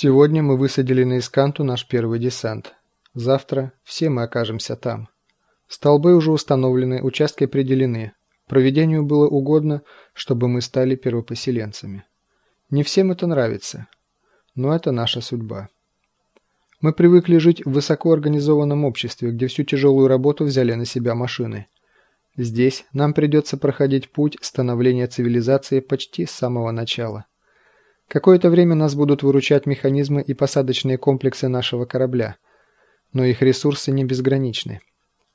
Сегодня мы высадили на Исканту наш первый десант. Завтра все мы окажемся там. Столбы уже установлены, участки определены. Проведению было угодно, чтобы мы стали первопоселенцами. Не всем это нравится, но это наша судьба. Мы привыкли жить в высокоорганизованном обществе, где всю тяжелую работу взяли на себя машины. Здесь нам придется проходить путь становления цивилизации почти с самого начала. Какое-то время нас будут выручать механизмы и посадочные комплексы нашего корабля, но их ресурсы не безграничны.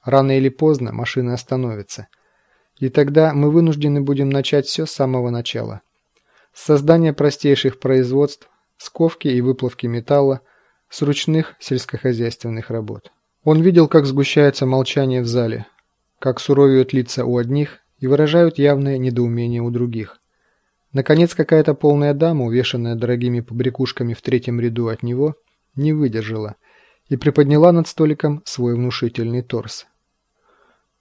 Рано или поздно машины остановятся. И тогда мы вынуждены будем начать все с самого начала. С создания простейших производств, сковки и выплавки металла, с ручных сельскохозяйственных работ. Он видел, как сгущается молчание в зале, как суровеют лица у одних и выражают явное недоумение у других. Наконец, какая-то полная дама, увешанная дорогими побрякушками в третьем ряду от него, не выдержала и приподняла над столиком свой внушительный торс.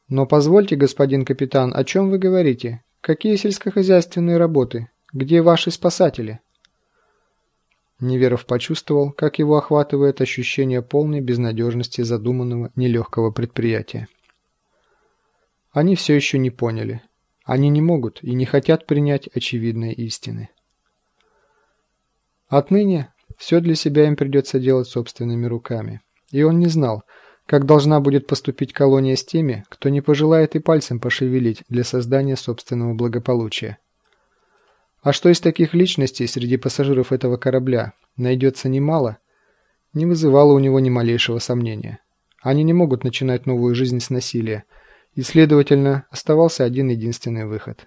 «Но позвольте, господин капитан, о чем вы говорите? Какие сельскохозяйственные работы? Где ваши спасатели?» Неверов почувствовал, как его охватывает ощущение полной безнадежности задуманного нелегкого предприятия. Они все еще не поняли. Они не могут и не хотят принять очевидные истины. Отныне все для себя им придется делать собственными руками. И он не знал, как должна будет поступить колония с теми, кто не пожелает и пальцем пошевелить для создания собственного благополучия. А что из таких личностей среди пассажиров этого корабля найдется немало, не вызывало у него ни малейшего сомнения. Они не могут начинать новую жизнь с насилия – и, следовательно, оставался один единственный выход.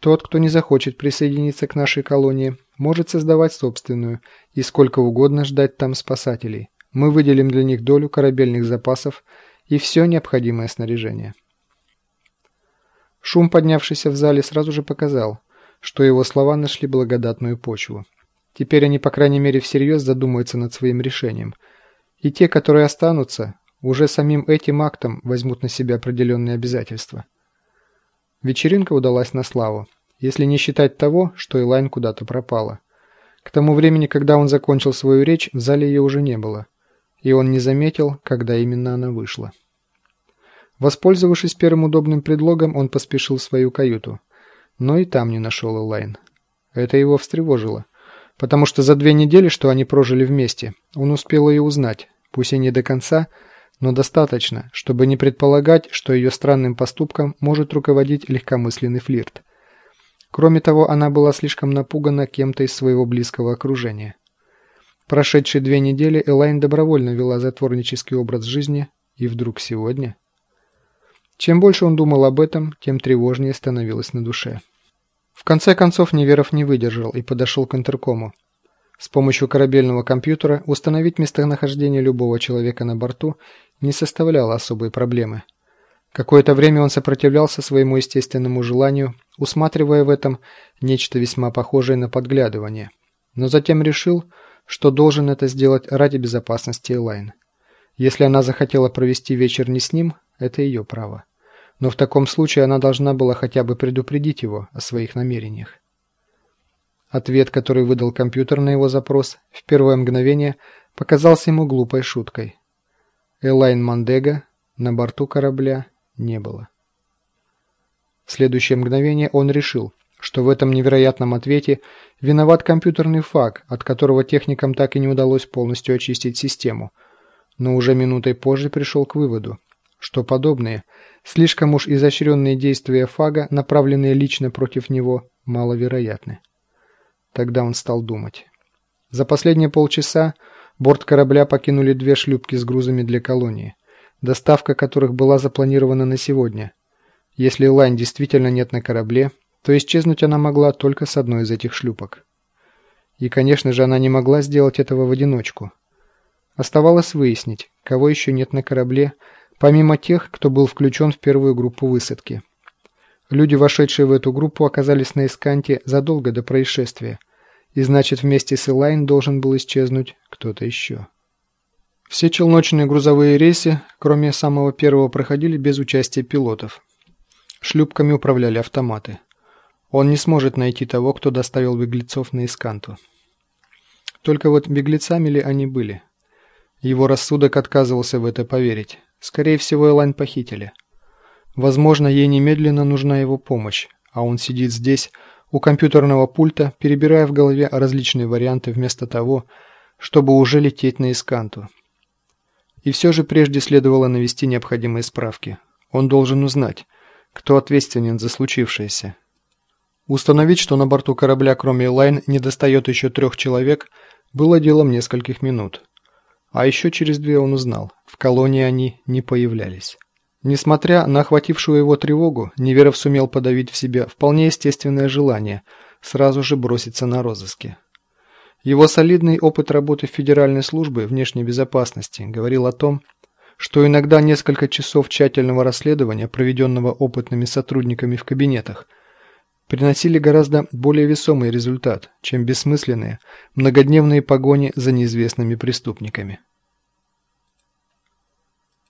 Тот, кто не захочет присоединиться к нашей колонии, может создавать собственную и сколько угодно ждать там спасателей. Мы выделим для них долю корабельных запасов и все необходимое снаряжение. Шум, поднявшийся в зале, сразу же показал, что его слова нашли благодатную почву. Теперь они, по крайней мере, всерьез задумаются над своим решением. И те, которые останутся, уже самим этим актом возьмут на себя определенные обязательства. Вечеринка удалась на славу, если не считать того, что Элайн куда-то пропала. К тому времени, когда он закончил свою речь, в зале ее уже не было, и он не заметил, когда именно она вышла. Воспользовавшись первым удобным предлогом, он поспешил в свою каюту, но и там не нашел Элайн. Это его встревожило, потому что за две недели, что они прожили вместе, он успел ее узнать, пусть и не до конца, но достаточно, чтобы не предполагать, что ее странным поступком может руководить легкомысленный флирт. Кроме того, она была слишком напугана кем-то из своего близкого окружения. Прошедшие две недели Элайн добровольно вела затворнический образ жизни, и вдруг сегодня... Чем больше он думал об этом, тем тревожнее становилось на душе. В конце концов Неверов не выдержал и подошел к интеркому. С помощью корабельного компьютера установить местонахождение любого человека на борту не составляло особой проблемы. Какое-то время он сопротивлялся своему естественному желанию, усматривая в этом нечто весьма похожее на подглядывание, но затем решил, что должен это сделать ради безопасности Элайн. Если она захотела провести вечер не с ним, это ее право. Но в таком случае она должна была хотя бы предупредить его о своих намерениях. Ответ, который выдал компьютер на его запрос, в первое мгновение показался ему глупой шуткой. Элайн Мандега на борту корабля не было. В следующее мгновение он решил, что в этом невероятном ответе виноват компьютерный фак, от которого техникам так и не удалось полностью очистить систему, но уже минутой позже пришел к выводу, что подобные, слишком уж изощренные действия фага, направленные лично против него, маловероятны. Тогда он стал думать. За последние полчаса борт корабля покинули две шлюпки с грузами для колонии, доставка которых была запланирована на сегодня. Если Лайн действительно нет на корабле, то исчезнуть она могла только с одной из этих шлюпок. И, конечно же, она не могла сделать этого в одиночку. Оставалось выяснить, кого еще нет на корабле, помимо тех, кто был включен в первую группу высадки. Люди, вошедшие в эту группу, оказались на Исканте задолго до происшествия, и значит вместе с Элайн должен был исчезнуть кто-то еще. Все челночные грузовые рейсы, кроме самого первого, проходили без участия пилотов. Шлюпками управляли автоматы. Он не сможет найти того, кто доставил беглецов на Исканту. Только вот беглецами ли они были? Его рассудок отказывался в это поверить. Скорее всего, Элайн похитили. Возможно, ей немедленно нужна его помощь, а он сидит здесь, у компьютерного пульта, перебирая в голове различные варианты вместо того, чтобы уже лететь на Исканту. И все же прежде следовало навести необходимые справки. Он должен узнать, кто ответственен за случившееся. Установить, что на борту корабля, кроме Элайн, недостает еще трех человек, было делом нескольких минут. А еще через две он узнал, в колонии они не появлялись. Несмотря на охватившую его тревогу, Неверов сумел подавить в себе вполне естественное желание сразу же броситься на розыски. Его солидный опыт работы в Федеральной службе внешней безопасности говорил о том, что иногда несколько часов тщательного расследования, проведенного опытными сотрудниками в кабинетах, приносили гораздо более весомый результат, чем бессмысленные многодневные погони за неизвестными преступниками.